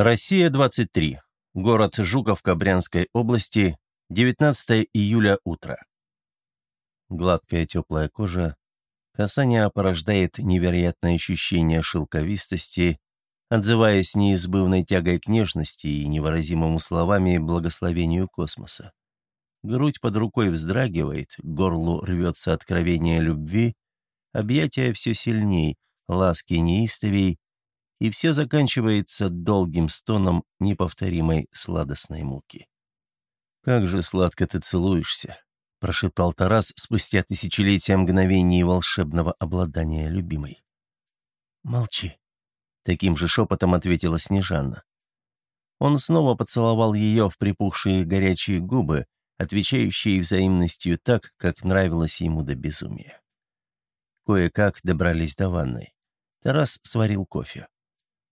Россия-23. Город Жуковка Брянской области. 19 июля утро. Гладкая теплая кожа. Касание порождает невероятное ощущение шелковистости, отзываясь неизбывной тягой к нежности и невыразимому словами благословению космоса. Грудь под рукой вздрагивает, горлу рвется откровение любви, объятия все сильней, ласки неистовей, и все заканчивается долгим стоном неповторимой сладостной муки. «Как же сладко ты целуешься!» — прошептал Тарас спустя тысячелетия мгновений волшебного обладания любимой. «Молчи!» — таким же шепотом ответила Снежанна. Он снова поцеловал ее в припухшие горячие губы, отвечающие взаимностью так, как нравилось ему до безумия. Кое-как добрались до ванной. Тарас сварил кофе.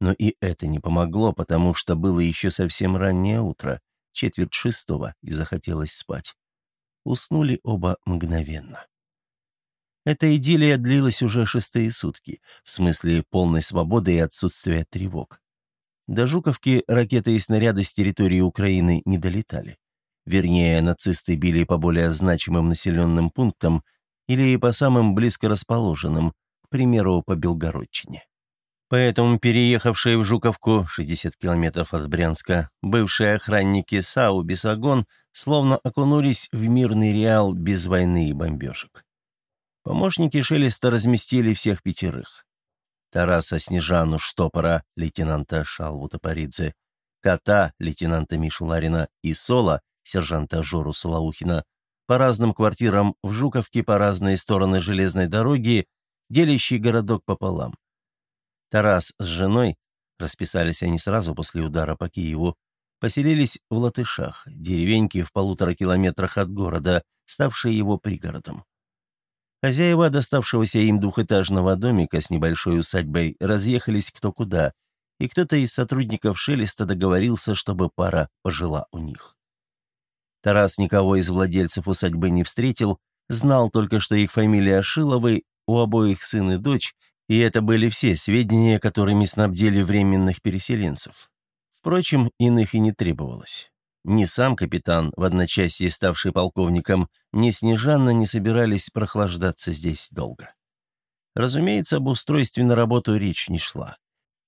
Но и это не помогло, потому что было еще совсем раннее утро, четверть шестого, и захотелось спать. Уснули оба мгновенно. Эта идиллия длилась уже шестые сутки, в смысле полной свободы и отсутствия тревог. До Жуковки ракеты и снаряды с территории Украины не долетали. Вернее, нацисты били по более значимым населенным пунктам или по самым близко расположенным, к примеру, по Белгородчине. Поэтому переехавшие в Жуковку, 60 километров от Брянска, бывшие охранники САУ «Бесогон» словно окунулись в мирный реал без войны и бомбежек. Помощники Шелеста разместили всех пятерых. Тараса Снежану Штопора, лейтенанта Шалву Топоридзе, Кота, лейтенанта Мишу Ларина и Сола, сержанта Жору Солоухина, по разным квартирам в Жуковке по разные стороны железной дороги, делящий городок пополам. Тарас с женой, расписались они сразу после удара по Киеву, поселились в Латышах, деревеньки в полутора километрах от города, ставшие его пригородом. Хозяева доставшегося им двухэтажного домика с небольшой усадьбой разъехались кто куда, и кто-то из сотрудников Шелеста договорился, чтобы пара пожила у них. Тарас никого из владельцев усадьбы не встретил, знал только, что их фамилия Шиловы, у обоих сын и дочь, и это были все сведения, которыми снабдили временных переселенцев. Впрочем, иных и не требовалось. Ни сам капитан, в одночасье ставший полковником, ни Снежанна не собирались прохлаждаться здесь долго. Разумеется, об устройстве на работу речь не шла.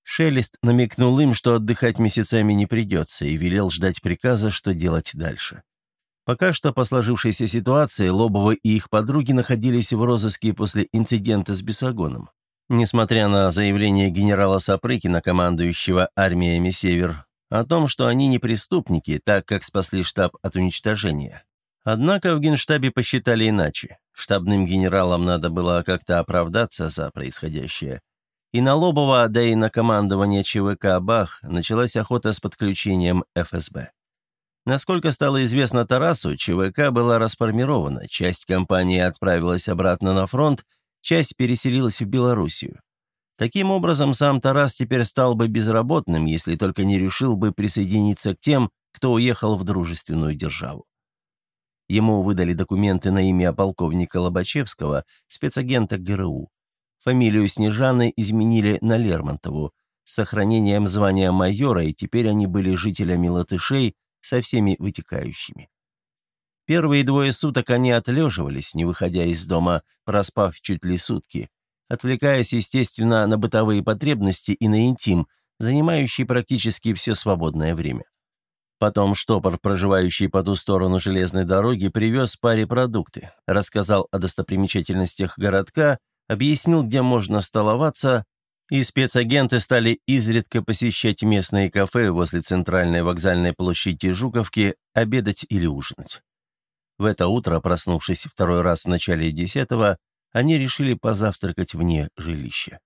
Шелест намекнул им, что отдыхать месяцами не придется, и велел ждать приказа, что делать дальше. Пока что по сложившейся ситуации Лобова и их подруги находились в розыске после инцидента с Бесогоном. Несмотря на заявление генерала Сапрыкина, командующего армиями «Север», о том, что они не преступники, так как спасли штаб от уничтожения. Однако в генштабе посчитали иначе. Штабным генералам надо было как-то оправдаться за происходящее. И на Лобова, да и на командование ЧВК «Бах» началась охота с подключением ФСБ. Насколько стало известно Тарасу, ЧВК была расформирована, часть компании отправилась обратно на фронт, часть переселилась в Белоруссию. Таким образом, сам Тарас теперь стал бы безработным, если только не решил бы присоединиться к тем, кто уехал в дружественную державу. Ему выдали документы на имя полковника Лобачевского, спецагента ГРУ. Фамилию Снежаны изменили на Лермонтову, с сохранением звания майора, и теперь они были жителями латышей со всеми вытекающими. Первые двое суток они отлеживались, не выходя из дома, проспав чуть ли сутки, отвлекаясь, естественно, на бытовые потребности и на интим, занимающий практически все свободное время. Потом штопор, проживающий по ту сторону железной дороги, привез паре продукты, рассказал о достопримечательностях городка, объяснил, где можно столоваться, и спецагенты стали изредка посещать местные кафе возле центральной вокзальной площади Жуковки, обедать или ужинать. В это утро, проснувшись второй раз в начале десятого, они решили позавтракать вне жилища.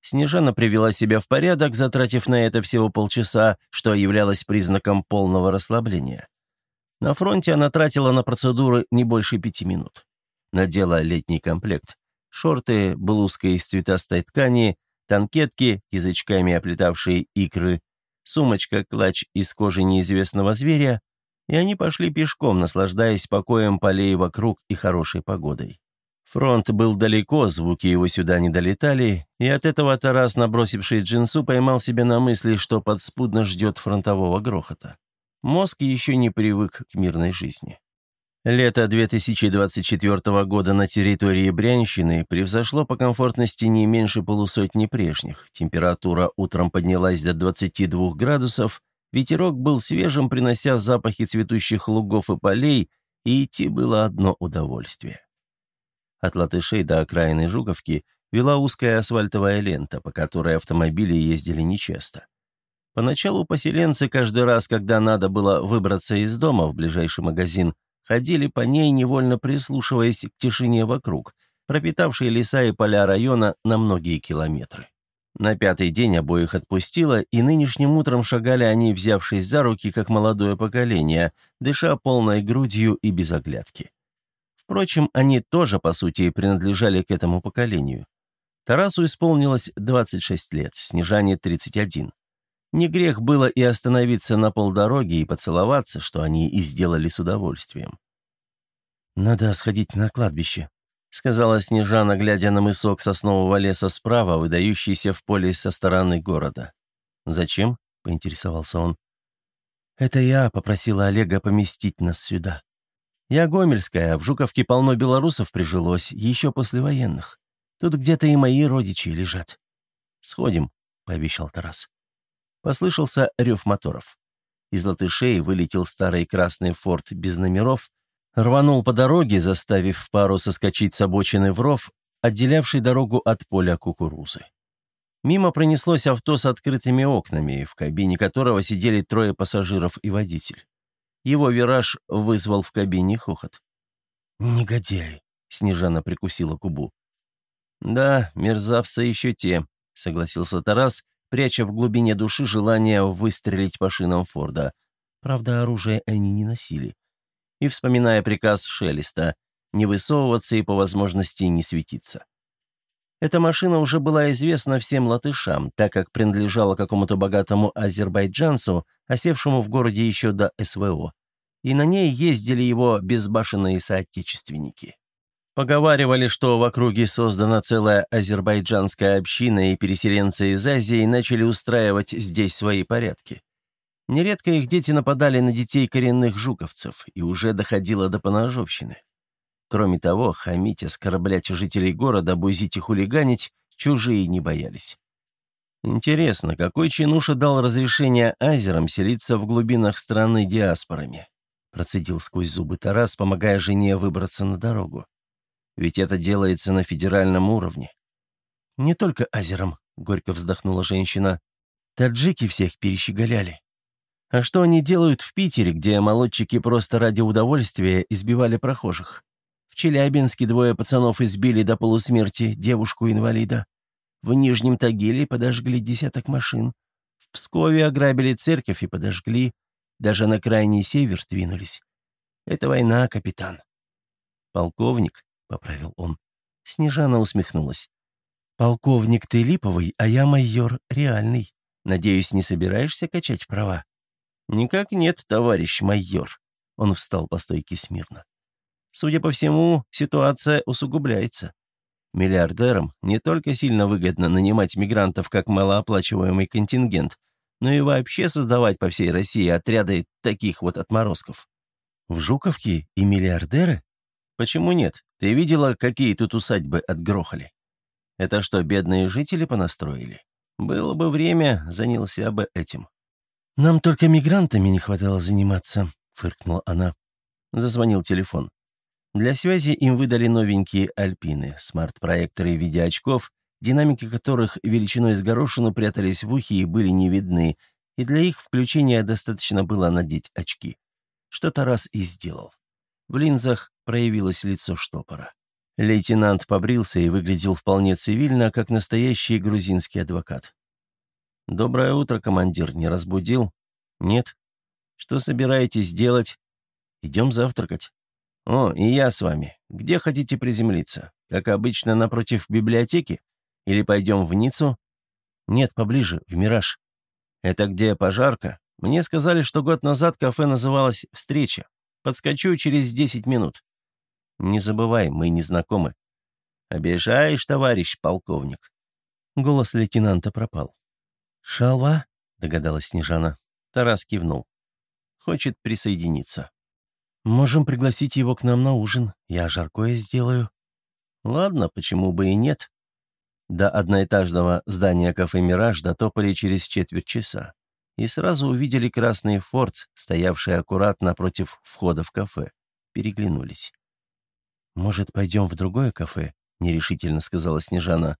Снежана привела себя в порядок, затратив на это всего полчаса, что являлось признаком полного расслабления. На фронте она тратила на процедуры не больше пяти минут. Надела летний комплект. Шорты, блузка из цветастой ткани, танкетки, язычками оплетавшие икры, сумочка-клатч из кожи неизвестного зверя, и они пошли пешком, наслаждаясь покоем полей вокруг и хорошей погодой. Фронт был далеко, звуки его сюда не долетали, и от этого Тарас, набросивший джинсу, поймал себя на мысли, что подспудно ждет фронтового грохота. Мозг еще не привык к мирной жизни. Лето 2024 года на территории Брянщины превзошло по комфортности не меньше полусотни прежних. Температура утром поднялась до 22 градусов, ветерок был свежим, принося запахи цветущих лугов и полей, и идти было одно удовольствие. От латышей до окраины Жуковки вела узкая асфальтовая лента, по которой автомобили ездили нечасто. Поначалу поселенцы каждый раз, когда надо было выбраться из дома в ближайший магазин, ходили по ней, невольно прислушиваясь к тишине вокруг, пропитавшей леса и поля района на многие километры. На пятый день обоих отпустило, и нынешним утром шагали они, взявшись за руки, как молодое поколение, дыша полной грудью и без оглядки. Впрочем, они тоже, по сути, принадлежали к этому поколению. Тарасу исполнилось 26 лет, Снежане 31. Не грех было и остановиться на полдороги и поцеловаться, что они и сделали с удовольствием. «Надо сходить на кладбище», — сказала Снежана, глядя на мысок соснового леса справа, выдающийся в поле со стороны города. «Зачем?» — поинтересовался он. «Это я попросила Олега поместить нас сюда. Я гомельская, в Жуковке полно белорусов прижилось, еще после военных. Тут где-то и мои родичи лежат. Сходим, пообещал Тарас. Послышался рев моторов. Из латышей вылетел старый красный форт без номеров, рванул по дороге, заставив пару соскочить с обочины в ров, отделявший дорогу от поля кукурузы. Мимо пронеслось авто с открытыми окнами, в кабине которого сидели трое пассажиров и водитель. Его вираж вызвал в кабине хохот. «Негодяй!» — Снежана прикусила губу. «Да, мерзавцы еще те», — согласился Тарас, пряча в глубине души желание выстрелить по шинам Форда. Правда, оружие они не носили. И вспоминая приказ Шелеста, не высовываться и по возможности не светиться. Эта машина уже была известна всем латышам, так как принадлежала какому-то богатому азербайджанцу, осевшему в городе еще до СВО. И на ней ездили его безбашенные соотечественники. Поговаривали, что в округе создана целая азербайджанская община, и переселенцы из Азии начали устраивать здесь свои порядки. Нередко их дети нападали на детей коренных жуковцев, и уже доходило до поножовщины. Кроме того, хамить, оскорблять у жителей города, бузить и хулиганить чужие не боялись. Интересно, какой чинуша дал разрешение азерам селиться в глубинах страны диаспорами? Процедил сквозь зубы Тарас, помогая жене выбраться на дорогу. Ведь это делается на федеральном уровне. Не только азерам, горько вздохнула женщина. Таджики всех перещеголяли. А что они делают в Питере, где молодчики просто ради удовольствия избивали прохожих? В Челябинске двое пацанов избили до полусмерти девушку-инвалида. В Нижнем Тагиле подожгли десяток машин. В Пскове ограбили церковь и подожгли. Даже на крайний север двинулись. Это война, капитан. Полковник, — поправил он. Снежана усмехнулась. «Полковник ты липовый, а я майор реальный. Надеюсь, не собираешься качать права?» «Никак нет, товарищ майор». Он встал по стойке смирно. Судя по всему, ситуация усугубляется. Миллиардерам не только сильно выгодно нанимать мигрантов как малооплачиваемый контингент, но и вообще создавать по всей России отряды таких вот отморозков. В Жуковке и миллиардеры? Почему нет? Ты видела, какие тут усадьбы отгрохали? Это что, бедные жители понастроили? Было бы время, занялся бы этим. «Нам только мигрантами не хватало заниматься», — фыркнула она. Зазвонил телефон. Для связи им выдали новенькие «Альпины», смарт-проекторы в виде очков, динамики которых величиной с горошину прятались в ухе и были не видны, и для их включения достаточно было надеть очки. Что-то раз и сделал. В линзах проявилось лицо штопора. Лейтенант побрился и выглядел вполне цивильно, как настоящий грузинский адвокат. «Доброе утро, командир. Не разбудил?» «Нет». «Что собираетесь делать?» «Идем завтракать». «О, и я с вами. Где хотите приземлиться? Как обычно, напротив библиотеки? Или пойдем в Ниццу?» «Нет, поближе, в Мираж». «Это где пожарка? Мне сказали, что год назад кафе называлось «Встреча». Подскочу через 10 минут». «Не забывай, мы не знакомы». «Обижаешь, товарищ полковник». Голос лейтенанта пропал. «Шалва?» — догадалась Снежана. Тарас кивнул. «Хочет присоединиться». «Можем пригласить его к нам на ужин. Я жаркое сделаю». «Ладно, почему бы и нет?» До одноэтажного здания кафе «Мираж» дотопали через четверть часа и сразу увидели красный форт, стоявший аккурат напротив входа в кафе. Переглянулись. «Может, пойдем в другое кафе?» — нерешительно сказала Снежана.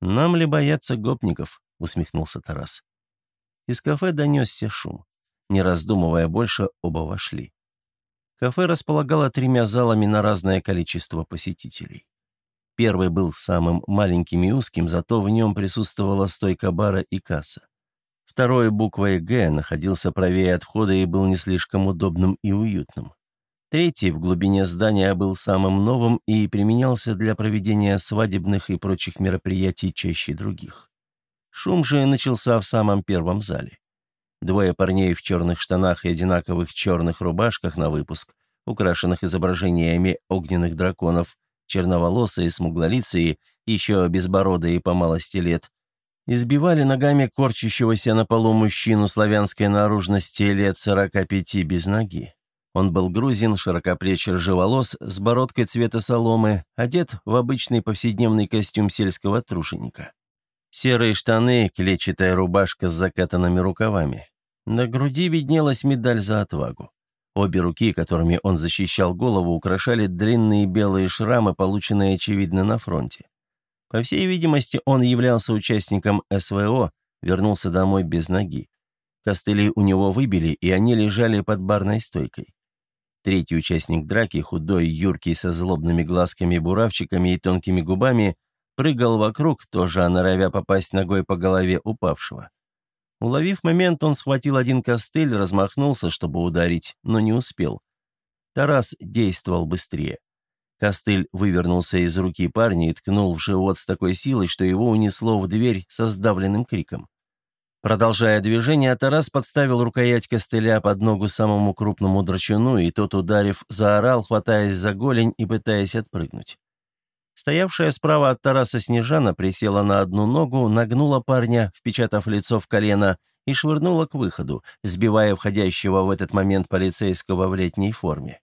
«Нам ли бояться гопников?» — усмехнулся Тарас. Из кафе донесся шум. Не раздумывая больше, оба вошли. Кафе располагало тремя залами на разное количество посетителей. Первый был самым маленьким и узким, зато в нем присутствовала стойка бара и касса. Второй буквой «Г» находился правее от входа и был не слишком удобным и уютным. Третий в глубине здания был самым новым и применялся для проведения свадебных и прочих мероприятий чаще других. Шум же начался в самом первом зале. Двое парней в черных штанах и одинаковых черных рубашках на выпуск, украшенных изображениями огненных драконов, черноволосые, смуглолицые, еще безбородые по малости лет, избивали ногами корчащегося на полу мужчину славянской наружности лет 45 без ноги. Он был грузин, широкоплеч ржеволос, с бородкой цвета соломы, одет в обычный повседневный костюм сельского труженика. Серые штаны, клетчатая рубашка с закатанными рукавами. На груди виднелась медаль за отвагу. Обе руки, которыми он защищал голову, украшали длинные белые шрамы, полученные, очевидно, на фронте. По всей видимости, он являлся участником СВО, вернулся домой без ноги. Костыли у него выбили, и они лежали под барной стойкой. Третий участник драки, худой, юркий, со злобными глазками-буравчиками и тонкими губами, прыгал вокруг, тоже норовя попасть ногой по голове упавшего. Уловив момент, он схватил один костыль, размахнулся, чтобы ударить, но не успел. Тарас действовал быстрее. Костыль вывернулся из руки парня и ткнул в живот с такой силой, что его унесло в дверь со сдавленным криком. Продолжая движение, Тарас подставил рукоять костыля под ногу самому крупному драчуну, и тот, ударив, заорал, хватаясь за голень и пытаясь отпрыгнуть. Стоявшая справа от Тараса Снежана присела на одну ногу, нагнула парня, впечатав лицо в колено, и швырнула к выходу, сбивая входящего в этот момент полицейского в летней форме.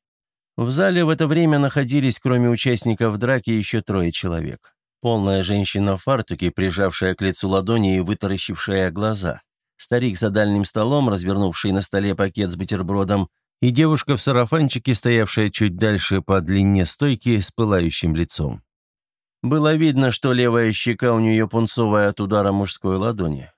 В зале в это время находились, кроме участников драки, еще трое человек. Полная женщина в фартуке, прижавшая к лицу ладони и вытаращившая глаза. Старик за дальним столом, развернувший на столе пакет с бутербродом, и девушка в сарафанчике, стоявшая чуть дальше по длине стойки с пылающим лицом. Было видно, что левая щека у нее пунцовая от удара мужской ладони.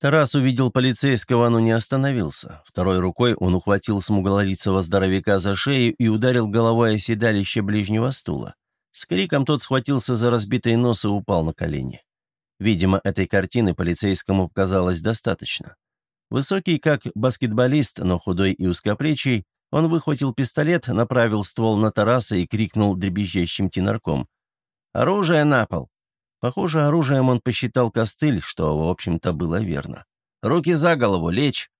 Тарас увидел полицейского, но не остановился. Второй рукой он ухватил смуглолицего здоровяка за шею и ударил головой о седалище ближнего стула. С криком тот схватился за разбитый нос и упал на колени. Видимо, этой картины полицейскому показалось достаточно. Высокий, как баскетболист, но худой и узкоплечий, он выхватил пистолет, направил ствол на Тараса и крикнул дребезжащим тенарком. «Оружие на пол!» Похоже, оружием он посчитал костыль, что, в общем-то, было верно. «Руки за голову, лечь!»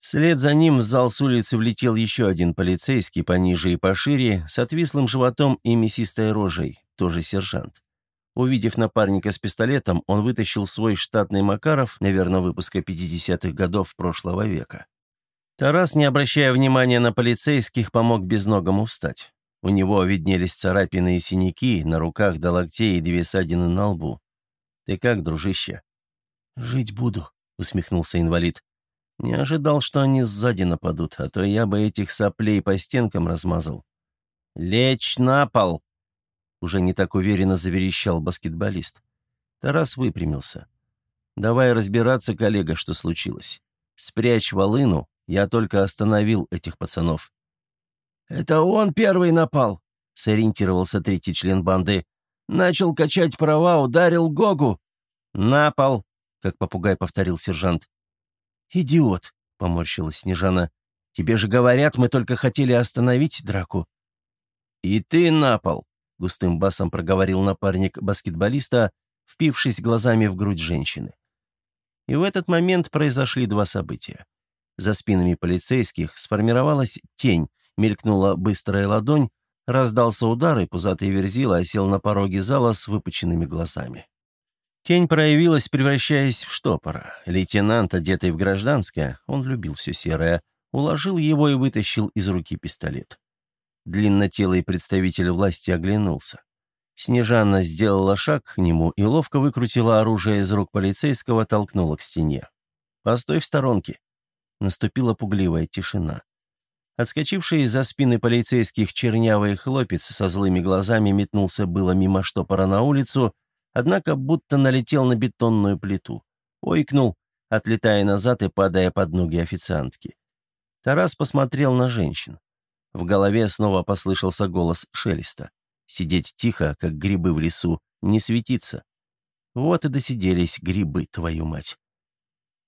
Вслед за ним в зал с улицы влетел еще один полицейский, пониже и пошире, с отвислым животом и мясистой рожей, тоже сержант. Увидев напарника с пистолетом, он вытащил свой штатный Макаров, наверное, выпуска 50-х годов прошлого века. Тарас, не обращая внимания на полицейских, помог безногому встать. У него виднелись царапины и синяки на руках до локтей и две ссадины на лбу. «Ты как, дружище?» «Жить буду», — усмехнулся инвалид. «Не ожидал, что они сзади нападут, а то я бы этих соплей по стенкам размазал». «Лечь на пол!» Уже не так уверенно заверещал баскетболист. Тарас выпрямился. «Давай разбираться, коллега, что случилось. Спрячь волыну, я только остановил этих пацанов. «Это он первый напал», — сориентировался третий член банды. «Начал качать права, ударил Гогу». «На пол», — как попугай повторил сержант. «Идиот», — поморщилась Снежана. «Тебе же говорят, мы только хотели остановить драку». «И ты на пол», — густым басом проговорил напарник баскетболиста, впившись глазами в грудь женщины. И в этот момент произошли два события. За спинами полицейских сформировалась тень, Мелькнула быстрая ладонь, Раздался удар, и пузатый верзила осел на пороге зала с выпученными глазами. Тень проявилась, превращаясь в штопора. Лейтенант, одетый в гражданское, он любил все серое, уложил его и вытащил из руки пистолет. Длиннотелый представитель власти оглянулся. Снежанна сделала шаг к нему и ловко выкрутила оружие из рук полицейского, толкнула к стене. «Постой в сторонке». Наступила пугливая тишина. Отскочивший из-за спины полицейских чернявый хлопец со злыми глазами метнулся было мимо штопора на улицу, однако будто налетел на бетонную плиту. Ойкнул, отлетая назад и падая под ноги официантки. Тарас посмотрел на женщин. В голове снова послышался голос Шелеста. Сидеть тихо, как грибы в лесу, не светиться. Вот и досиделись грибы, твою мать.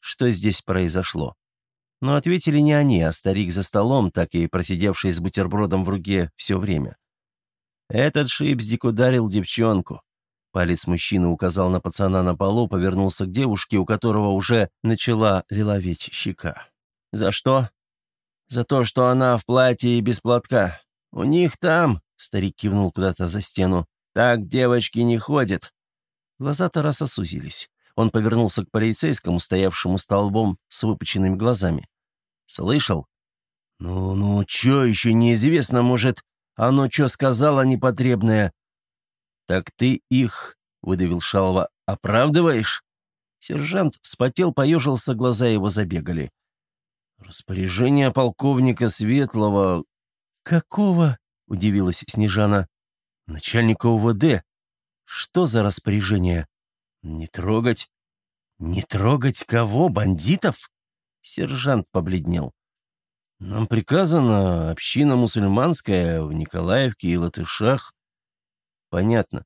Что здесь произошло? Но ответили не они, а старик за столом, так и просидевший с бутербродом в руке все время. Этот шипздик ударил девчонку. Палец мужчины указал на пацана на полу, повернулся к девушке, у которого уже начала лиловеть щека. «За что?» «За то, что она в платье и без платка. У них там...» — старик кивнул куда-то за стену. «Так девочки не ходят». Глаза Тараса сузились. Он повернулся к полицейскому, стоявшему столбом с выпученными глазами. «Слышал?» «Ну-ну, чё еще неизвестно, может, оно чё сказала непотребное?» «Так ты их, — выдавил Шалва, — оправдываешь?» Сержант вспотел, поежился, глаза его забегали. «Распоряжение полковника Светлого...» «Какого?» — удивилась Снежана. «Начальника УВД. Что за распоряжение?» «Не трогать». «Не трогать кого? Бандитов?» Сержант побледнел. «Нам приказано, община мусульманская в Николаевке и Латышах». «Понятно.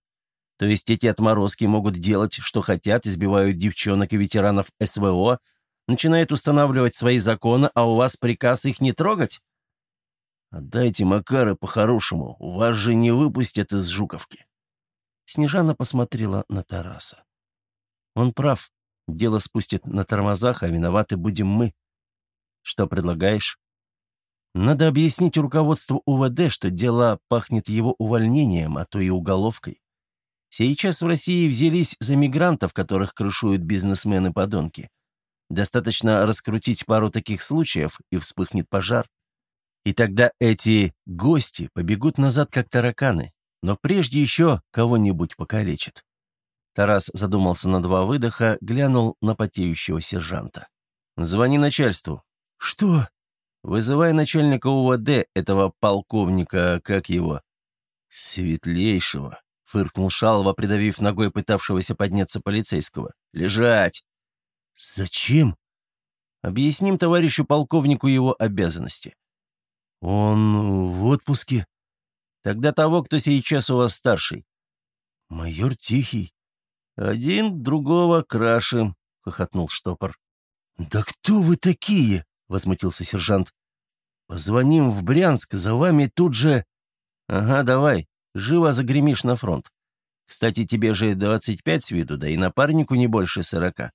То есть эти отморозки могут делать, что хотят, избивают девчонок и ветеранов СВО, начинают устанавливать свои законы, а у вас приказ их не трогать?» «Отдайте Макары по-хорошему, вас же не выпустят из Жуковки». Снежана посмотрела на Тараса. Он прав. Дело спустит на тормозах, а виноваты будем мы. Что предлагаешь? Надо объяснить руководству УВД, что дело пахнет его увольнением, а то и уголовкой. Сейчас в России взялись за мигрантов, которых крышуют бизнесмены-подонки. Достаточно раскрутить пару таких случаев, и вспыхнет пожар. И тогда эти гости побегут назад, как тараканы, но прежде еще кого-нибудь покалечат. Тарас задумался на два выдоха, глянул на потеющего сержанта. «Звони начальству». «Что?» «Вызывай начальника УВД, этого полковника, как его?» «Светлейшего», — фыркнул Шалова, придавив ногой пытавшегося подняться полицейского. «Лежать!» «Зачем?» «Объясним товарищу полковнику его обязанности». «Он в отпуске?» «Тогда того, кто сейчас у вас старший». «Майор Тихий». «Один другого краше», — хохотнул штопор. «Да кто вы такие?» — возмутился сержант. «Позвоним в Брянск, за вами тут же...» «Ага, давай, живо загремишь на фронт. Кстати, тебе же 25 с виду, да и напарнику не больше сорока.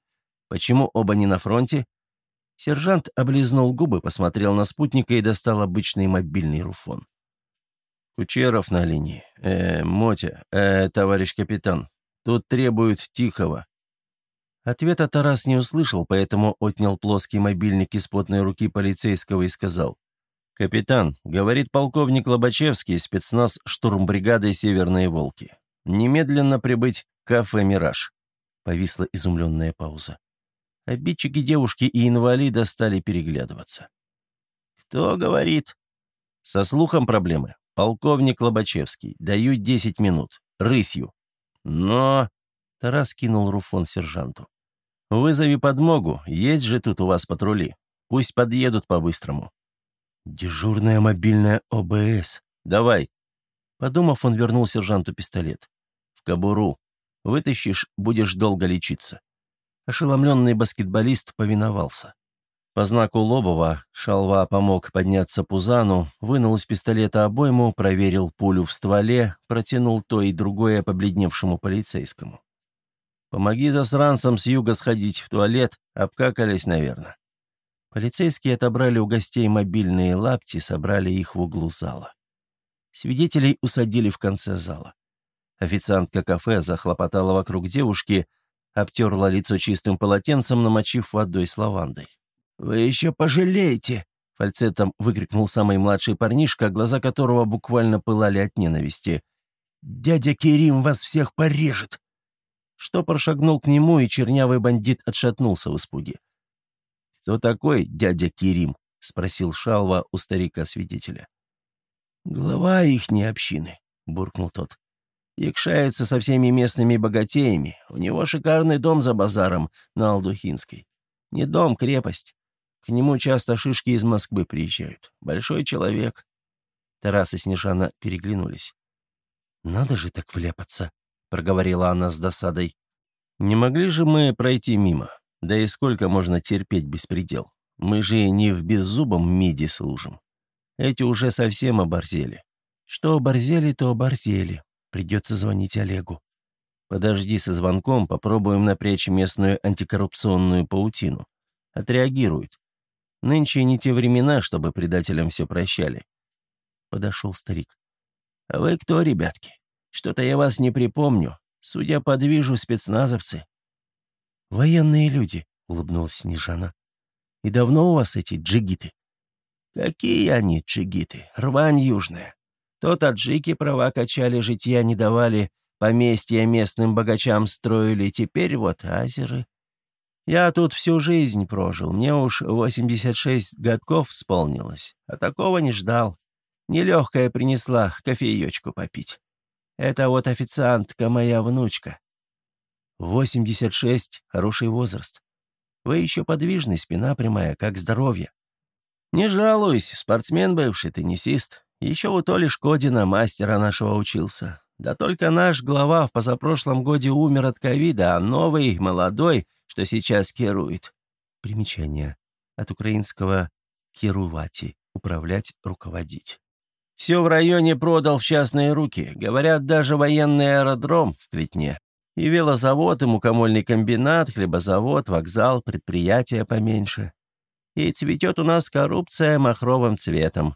Почему оба не на фронте?» Сержант облизнул губы, посмотрел на спутника и достал обычный мобильный руфон. «Кучеров на линии. Э, Мотя, э, товарищ капитан, Тут требуют тихого». Ответа Тарас не услышал, поэтому отнял плоский мобильник из потной руки полицейского и сказал. «Капитан, — говорит полковник Лобачевский, спецназ штурмбригады «Северные волки». Немедленно прибыть к кафе «Мираж». Повисла изумленная пауза. Обидчики девушки и инвалида стали переглядываться. «Кто говорит?» «Со слухом проблемы. Полковник Лобачевский. Даю десять минут. Рысью. Но...» Тарас кинул руфон сержанту. «Вызови подмогу, есть же тут у вас патрули. Пусть подъедут по-быстрому». «Дежурная мобильная ОБС. Давай». Подумав, он вернул сержанту пистолет. «В кобуру. Вытащишь, будешь долго лечиться». Ошеломленный баскетболист повиновался. По знаку Лобова Шалва помог подняться Пузану, вынул из пистолета обойму, проверил пулю в стволе, протянул то и другое побледневшему полицейскому. «Помоги засранцам с юга сходить в туалет, обкакались, наверное». Полицейские отобрали у гостей мобильные лапти, собрали их в углу зала. Свидетелей усадили в конце зала. Официантка кафе захлопотала вокруг девушки, обтерла лицо чистым полотенцем, намочив водой с лавандой. «Вы еще пожалеете!» — фальцетом выкрикнул самый младший парнишка, глаза которого буквально пылали от ненависти. «Дядя Керим вас всех порежет!» Штопор шагнул к нему, и чернявый бандит отшатнулся в испуге. «Кто такой дядя Керим?» — спросил Шалва у старика-свидетеля. «Глава ихней общины», — буркнул тот. «Якшается со всеми местными богатеями. У него шикарный дом за базаром на Алдухинской. Не дом, крепость. К нему часто шишки из Москвы приезжают. Большой человек». Тарас и Снежана переглянулись. «Надо же так вляпаться», — проговорила она с досадой. «Не могли же мы пройти мимо? Да и сколько можно терпеть беспредел? Мы же не в беззубом миде служим. Эти уже совсем оборзели. Что оборзели, то оборзели. Придется звонить Олегу. Подожди со звонком, попробуем напрячь местную антикоррупционную паутину. Отреагируют. Нынче не те времена, чтобы предателям все прощали. Подошел старик. «А вы кто, ребятки? Что-то я вас не припомню. Судя по движу, спецназовцы». «Военные люди», — улыбнулась Снежана. «И давно у вас эти джигиты?» «Какие они джигиты? Рвань южная. То таджики права качали, житья не давали, поместья местным богачам строили, теперь вот азеры. Я тут всю жизнь прожил, мне уж 86 годков исполнилось, а такого не ждал. Нелегкая принесла кофеечку попить. Это вот официантка моя внучка. 86 — хороший возраст. Вы еще подвижны, спина прямая, как здоровье. Не жалуюсь, спортсмен бывший, теннисист. Еще у Толи Шкодина, мастера нашего, учился. Да только наш глава в позапрошлом годе умер от ковида, а новый, молодой, что сейчас керует. Примечание. От украинского «керувати» — управлять, руководить. Все в районе продал в частные руки. Говорят, даже военный аэродром в Клетне. И велозавод, и мукомольный комбинат, хлебозавод, вокзал, предприятия поменьше. И цветет у нас коррупция махровым цветом.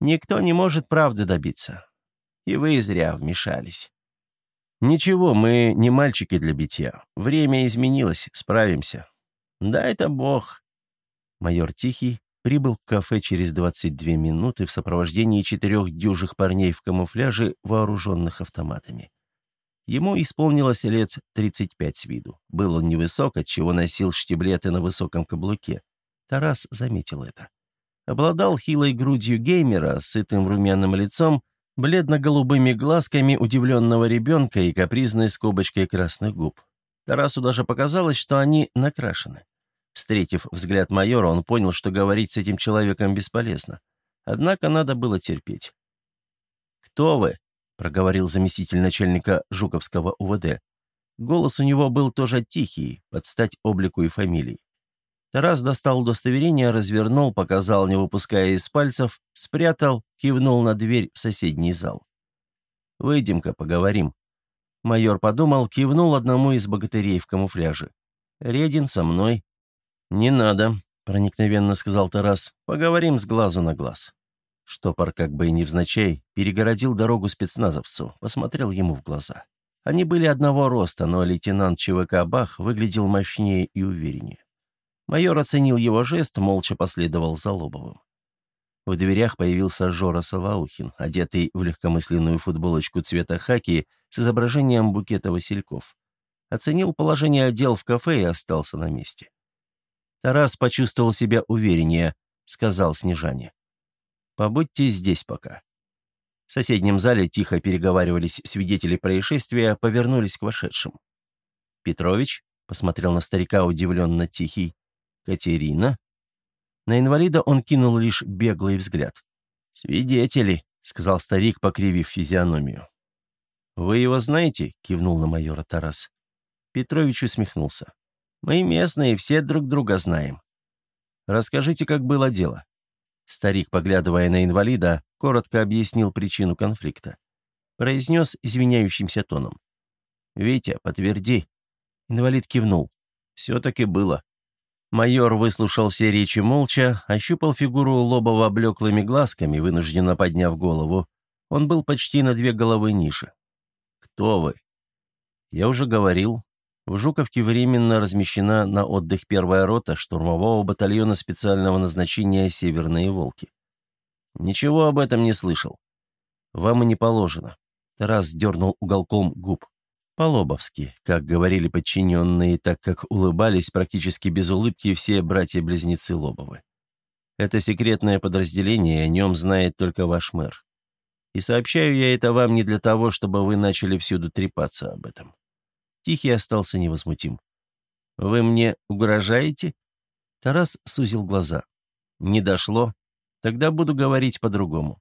Никто не может правды добиться. И вы зря вмешались. Ничего, мы не мальчики для битья. Время изменилось, справимся. Да это бог. Майор Тихий прибыл в кафе через 22 минуты в сопровождении четырех дюжих парней в камуфляже, вооруженных автоматами. Ему исполнилось лет 35 с виду. Был он невысок, отчего носил штиблеты на высоком каблуке. Тарас заметил это. Обладал хилой грудью геймера, сытым румяным лицом, бледно-голубыми глазками удивленного ребенка и капризной скобочкой красных губ. Тарасу даже показалось, что они накрашены. Встретив взгляд майора, он понял, что говорить с этим человеком бесполезно. Однако надо было терпеть. «Кто вы?» — проговорил заместитель начальника Жуковского УВД. Голос у него был тоже тихий, под стать облику и фамилии. Тарас достал удостоверение, развернул, показал, не выпуская из пальцев, спрятал, кивнул на дверь в соседний зал. «Выйдем-ка, поговорим». Майор подумал, кивнул одному из богатырей в камуфляже. «Редин со мной». «Не надо», — проникновенно сказал Тарас. «Поговорим с глазу на глаз». Штопор, как бы и невзначай, перегородил дорогу спецназовцу, посмотрел ему в глаза. Они были одного роста, но лейтенант ЧВК Бах выглядел мощнее и увереннее. Майор оценил его жест, молча последовал за Лобовым. В дверях появился Жора Салаухин, одетый в легкомысленную футболочку цвета хаки с изображением букета васильков. Оценил положение дел в кафе и остался на месте. Тарас почувствовал себя увереннее, сказал Снежане. «Побудьте здесь пока». В соседнем зале тихо переговаривались свидетели происшествия, повернулись к вошедшим. «Петрович?» — посмотрел на старика удивленно тихий. «Катерина?» На инвалида он кинул лишь беглый взгляд. «Свидетели», — сказал старик, покривив физиономию. «Вы его знаете?» — кивнул на майора Тарас. Петрович усмехнулся. Мы местные, все друг друга знаем. Расскажите, как было дело». Старик, поглядывая на инвалида, коротко объяснил причину конфликта. Произнес извиняющимся тоном. «Витя, подтверди». Инвалид кивнул. «Все-таки было». Майор выслушал все речи молча, ощупал фигуру Лобова блеклыми глазками, вынужденно подняв голову. Он был почти на две головы ниже. «Кто вы?» «Я уже говорил. В Жуковке временно размещена на отдых первая рота штурмового батальона специального назначения «Северные волки». Ничего об этом не слышал. Вам и не положено. Тарас дернул уголком губ. По-лобовски, как говорили подчиненные, так как улыбались практически без улыбки все братья-близнецы Лобовы. Это секретное подразделение, о нем знает только ваш мэр. И сообщаю я это вам не для того, чтобы вы начали всюду трепаться об этом. Тихий остался невозмутим. «Вы мне угрожаете?» Тарас сузил глаза. «Не дошло? Тогда буду говорить по-другому.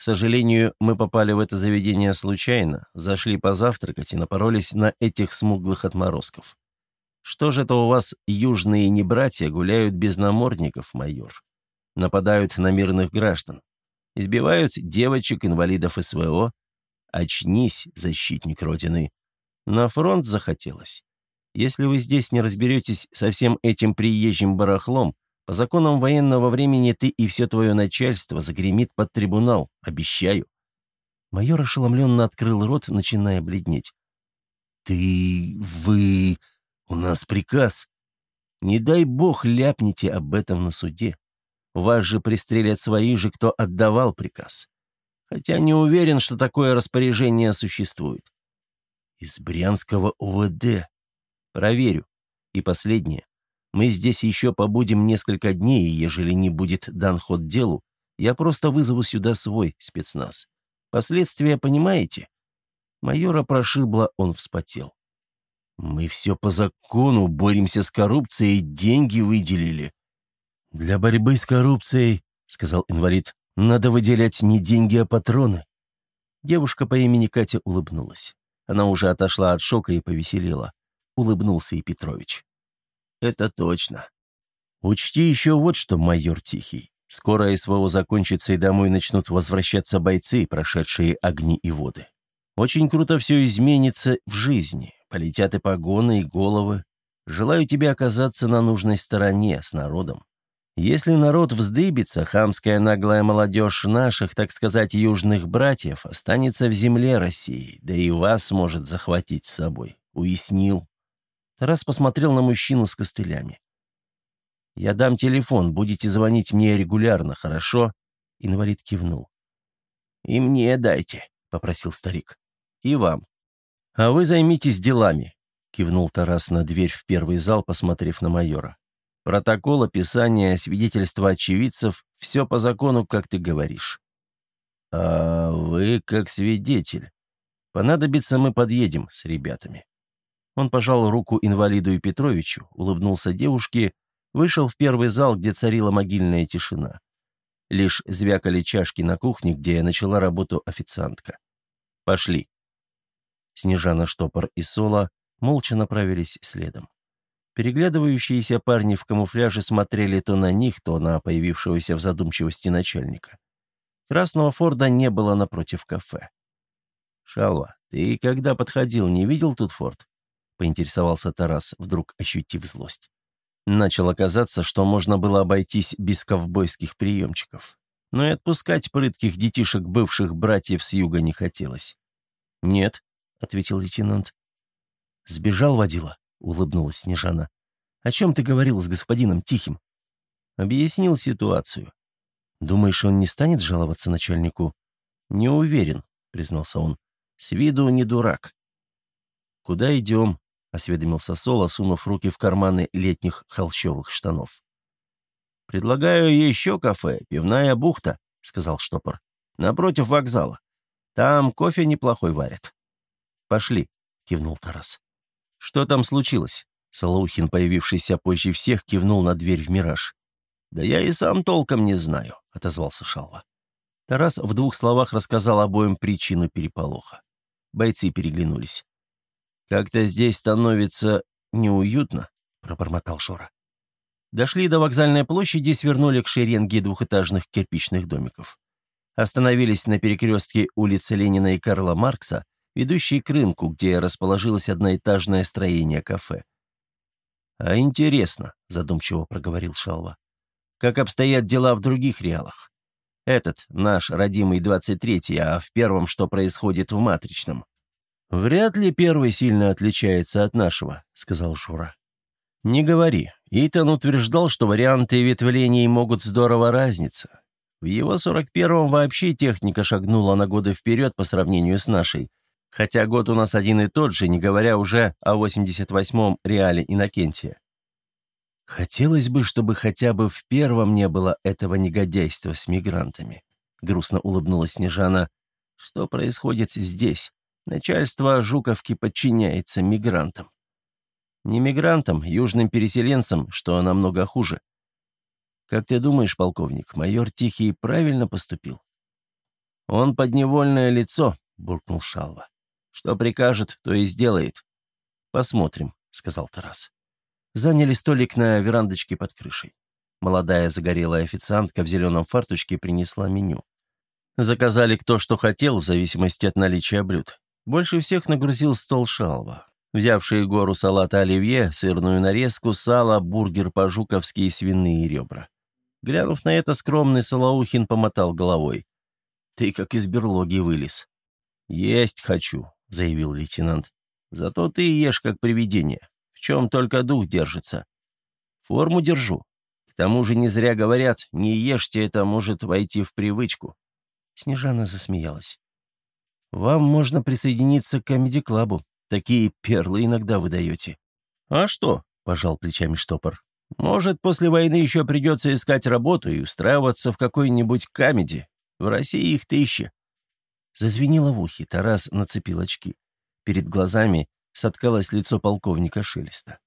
К сожалению, мы попали в это заведение случайно, зашли позавтракать и напоролись на этих смуглых отморозков. Что же это у вас южные небратья гуляют без намордников, майор? Нападают на мирных граждан. Избивают девочек-инвалидов СВО. Очнись, защитник Родины. На фронт захотелось. Если вы здесь не разберетесь со всем этим приезжим барахлом, по законам военного времени ты и все твое начальство загремит под трибунал, обещаю». Майор ошеломленно открыл рот, начиная бледнеть. «Ты... вы... у нас приказ. Не дай бог ляпните об этом на суде. Вас же пристрелят свои же, кто отдавал приказ. Хотя не уверен, что такое распоряжение существует. Из Брянского УВД. Проверю. И последнее. Мы здесь еще побудем несколько дней, и ежели не будет дан ход делу, я просто вызову сюда свой спецназ. Последствия понимаете?» Майора прошибло, он вспотел. «Мы все по закону, боремся с коррупцией, деньги выделили». «Для борьбы с коррупцией», — сказал инвалид, — «надо выделять не деньги, а патроны». Девушка по имени Катя улыбнулась. Она уже отошла от шока и повеселела. Улыбнулся и Петрович. Это точно. Учти еще вот что, майор Тихий. Скоро СВО закончится, и домой начнут возвращаться бойцы, прошедшие огни и воды. Очень круто все изменится в жизни. Полетят и погоны, и головы. Желаю тебе оказаться на нужной стороне, с народом. Если народ вздыбится, хамская наглая молодежь наших, так сказать, южных братьев, останется в земле России, да и вас может захватить с собой. Уяснил. Тарас посмотрел на мужчину с костылями. «Я дам телефон, будете звонить мне регулярно, хорошо?» Инвалид кивнул. «И мне дайте», — попросил старик. «И вам. А вы займитесь делами», — кивнул Тарас на дверь в первый зал, посмотрев на майора. «Протокол, описание, свидетельства очевидцев — все по закону, как ты говоришь». «А вы как свидетель. Понадобится, мы подъедем с ребятами». Он пожал руку инвалиду и Петровичу, улыбнулся девушке, вышел в первый зал, где царила могильная тишина. Лишь звякали чашки на кухне, где начала работу официантка. «Пошли». Снежана, Штопор и Соло молча направились следом. Переглядывающиеся парни в камуфляже смотрели то на них, то на появившегося в задумчивости начальника. Красного Форда не было напротив кафе. «Шалва, ты когда подходил, не видел тут Форд?» Поинтересовался Тарас, вдруг ощутив злость. Начало казаться, что можно было обойтись без ковбойских приемчиков. Но и отпускать прытких детишек бывших братьев с юга не хотелось. «Нет», — ответил лейтенант. «Сбежал водила», — улыбнулась Снежана. «О чем ты говорил с господином Тихим?» Объяснил ситуацию. «Думаешь, он не станет жаловаться начальнику?» «Не уверен», — признался он. «С виду не дурак». «Куда идем?» — осведомился Соло, сунув руки в карманы летних холщовых штанов. «Предлагаю еще кафе, пивная бухта», — сказал штопор. «Напротив вокзала. Там кофе неплохой варят». «Пошли», — кивнул Тарас. «Что там случилось?» Салаухин, появившийся позже всех, кивнул на дверь в «Мираж». «Да я и сам толком не знаю», — отозвался Шалва. Тарас в двух словах рассказал обоим причину переполоха. Бойцы переглянулись. «Как-то здесь становится неуютно», — пробормотал Шора. Дошли до вокзальной площади, свернули к шеренге двухэтажных кирпичных домиков. Остановились на перекрестке улицы Ленина и Карла Маркса, ведущей к рынку, где расположилось одноэтажное строение кафе. «А интересно», — задумчиво проговорил Шалва, — «как обстоят дела в других реалах? Этот, наш родимый 23-й, а в первом, что происходит в Матричном. «Вряд ли первый сильно отличается от нашего», — сказал Шура. «Не говори. Итан утверждал, что варианты ветвлений могут здорово разниться. В его 41-м вообще техника шагнула на годы вперед по сравнению с нашей, хотя год у нас один и тот же, не говоря уже о 88-м реале Иннокентия. Хотелось бы, чтобы хотя бы в первом не было этого негодяйства с мигрантами. Грустно улыбнулась Снежана. Что происходит здесь? Начальство Жуковки подчиняется мигрантам. Не мигрантам, южным переселенцам, что намного хуже. Как ты думаешь, полковник, майор Тихий правильно поступил? Он подневольное лицо, буркнул Шалва. Что прикажет, то и сделает. Посмотрим, сказал Тарас. Заняли столик на верандочке под крышей. Молодая загорелая официантка в зеленом фартучке принесла меню. Заказали кто что хотел, в зависимости от наличия блюд. Больше всех нагрузил стол шалва взявшие гору салата оливье, сырную нарезку, сало, бургер по-жуковски и свиные ребра. Глянув на это, скромный Салаухин помотал головой. «Ты как из берлоги вылез». «Есть хочу», — заявил лейтенант. «Зато ты ешь как привидение. В чем только дух держится. Форму держу. К тому же не зря говорят, не ешьте, это может войти в привычку». Снежана засмеялась. «Вам можно присоединиться к комедий-клабу. Такие перлы иногда выдаете». «А что?» – пожал плечами штопор. «Может, после войны еще придется искать работу и устраиваться в какой-нибудь камеди. В России их тысяча». Зазвенело в ухе, Тарас нацепил очки. Перед глазами соткалось лицо полковника Шелеста.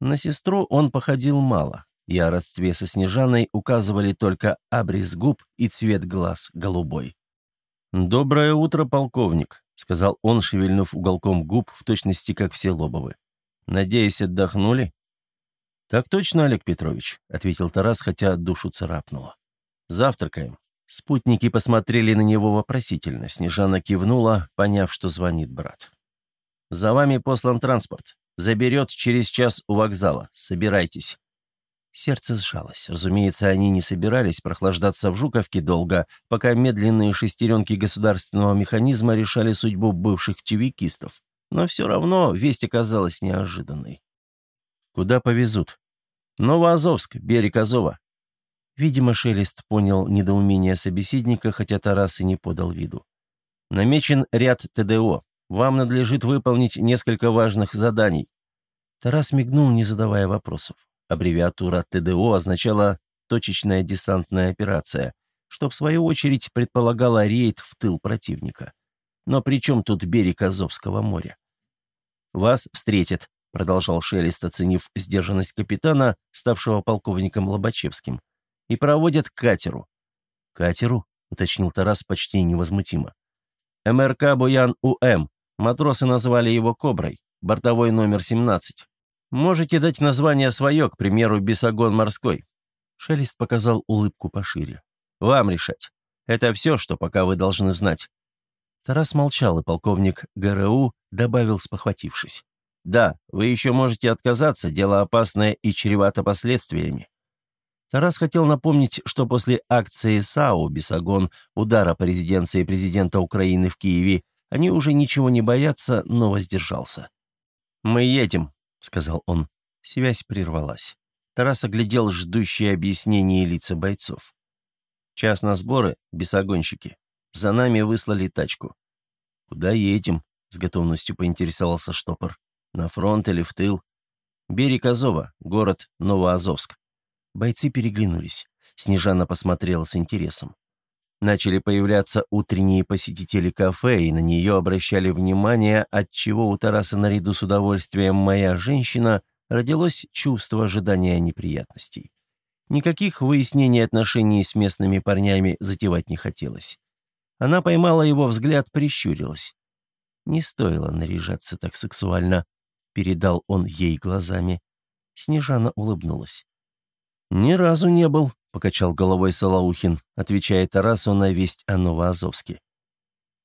На сестру он походил мало, и о родстве со Снежаной указывали только абрис губ и цвет глаз голубой. «Доброе утро, полковник», сказал он, шевельнув уголком губ в точности, как все лобовы. «Надеюсь, отдохнули?» «Так точно, Олег Петрович», — ответил Тарас, хотя душу царапнуло. «Завтракаем». Спутники посмотрели на него вопросительно. Снежана кивнула, поняв, что звонит брат. «За вами послан транспорт. Заберет через час у вокзала. Собирайтесь». Сердце сжалось. Разумеется, они не собирались прохлаждаться в Жуковке долго, пока медленные шестеренки государственного механизма решали судьбу бывших чевикистов. Но все равно весть оказалась неожиданной. «Куда повезут?» «Новоазовск, берег Азова». Видимо, Шелест понял недоумение собеседника, хотя Тарас и не подал виду. «Намечен ряд ТДО. Вам надлежит выполнить несколько важных заданий». Тарас мигнул, не задавая вопросов. Аббревиатура ТДО означала «точечная десантная операция», что в свою очередь предполагало рейд в тыл противника. Но при чем тут берег Азовского моря? «Вас встретят», — продолжал Шелест, оценив сдержанность капитана, ставшего полковником Лобачевским, «и проводят к катеру». «Катеру?» — уточнил Тарас почти невозмутимо. «МРК «Буян-УМ». Матросы назвали его «Коброй». Бортовой номер 17. Можете дать название свое, к примеру, «Бесогон морской». Шелест показал улыбку пошире. «Вам решать. Это все, что пока вы должны знать». Тарас молчал, и полковник ГРУ добавил, спохватившись. «Да, вы еще можете отказаться, дело опасное и чревато последствиями». Тарас хотел напомнить, что после акции САУ «Бесогон», удара по резиденции президента Украины в Киеве, они уже ничего не боятся, но воздержался. «Мы едем», — сказал он. Связь прервалась. Тарас оглядел ждущие объяснения лица бойцов. «Час на сборы, бесогонщики. За нами выслали тачку». «Куда едем?» — с готовностью поинтересовался штопор. «На фронт или в тыл?» «Берег Азова, город Новоазовск». Бойцы переглянулись. Снежана посмотрела с интересом. Начали появляться утренние посетители кафе, и на нее обращали внимание, отчего у Тараса наряду с удовольствием «моя женщина» родилось чувство ожидания неприятностей. Никаких выяснений отношений с местными парнями затевать не хотелось. Она поймала его взгляд, прищурилась. «Не стоило наряжаться так сексуально», — передал он ей глазами. Снежана улыбнулась. «Ни разу не был», — покачал головой Салаухин, отвечая Тарасу на весть о Новоазовске.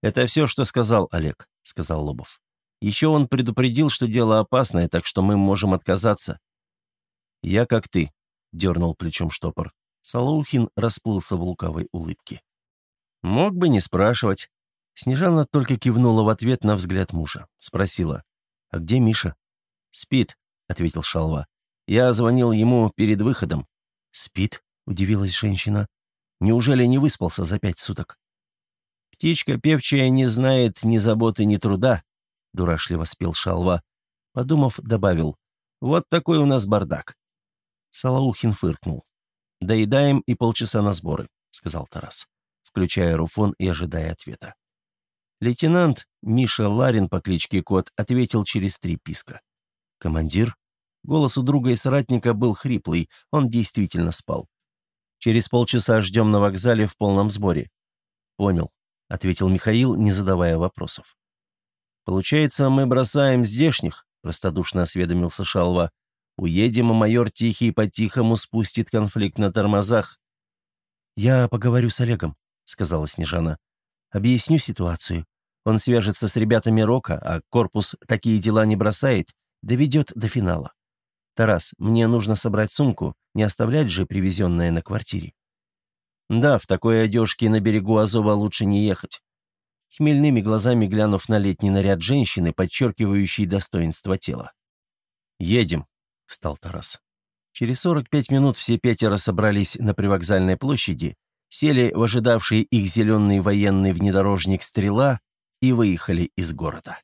«Это все, что сказал Олег», — сказал Лобов. «Еще он предупредил, что дело опасное, так что мы можем отказаться». «Я как ты», — дернул плечом штопор. Салаухин расплылся в лукавой улыбке. «Мог бы не спрашивать». Снежана только кивнула в ответ на взгляд мужа. Спросила, «А где Миша?» «Спит», — ответил Шалва. «Я звонил ему перед выходом». «Спит?» — удивилась женщина. «Неужели не выспался за пять суток?» «Птичка певчая не знает ни заботы, ни труда», — дурашливо спел Шалва. Подумав, добавил, «Вот такой у нас бардак». Салаухин фыркнул. «Доедаем и полчаса на сборы», — сказал Тарас, включая руфон и ожидая ответа. Лейтенант Миша Ларин по кличке Кот ответил через три писка. «Командир?» Голос у друга и соратника был хриплый, он действительно спал. «Через полчаса ждем на вокзале в полном сборе». «Понял», — ответил Михаил, не задавая вопросов. «Получается, мы бросаем здешних?» — простодушно осведомился Шалва. Уедем, а майор Тихий по-тихому спустит конфликт на тормозах». «Я поговорю с Олегом», — сказала Снежана. «Объясню ситуацию. Он свяжется с ребятами Рока, а корпус такие дела не бросает, доведет до финала. Тарас, мне нужно собрать сумку, не оставлять же привезенное на квартире». «Да, в такой одежке на берегу Азова лучше не ехать». Хмельными глазами глянув на летний наряд женщины, подчеркивающий достоинство тела. «Едем», — стал Тарас. Через 45 минут все пятеро собрались на привокзальной площади, сели в ожидавший их зеленый военный внедорожник «Стрела» и выехали из города.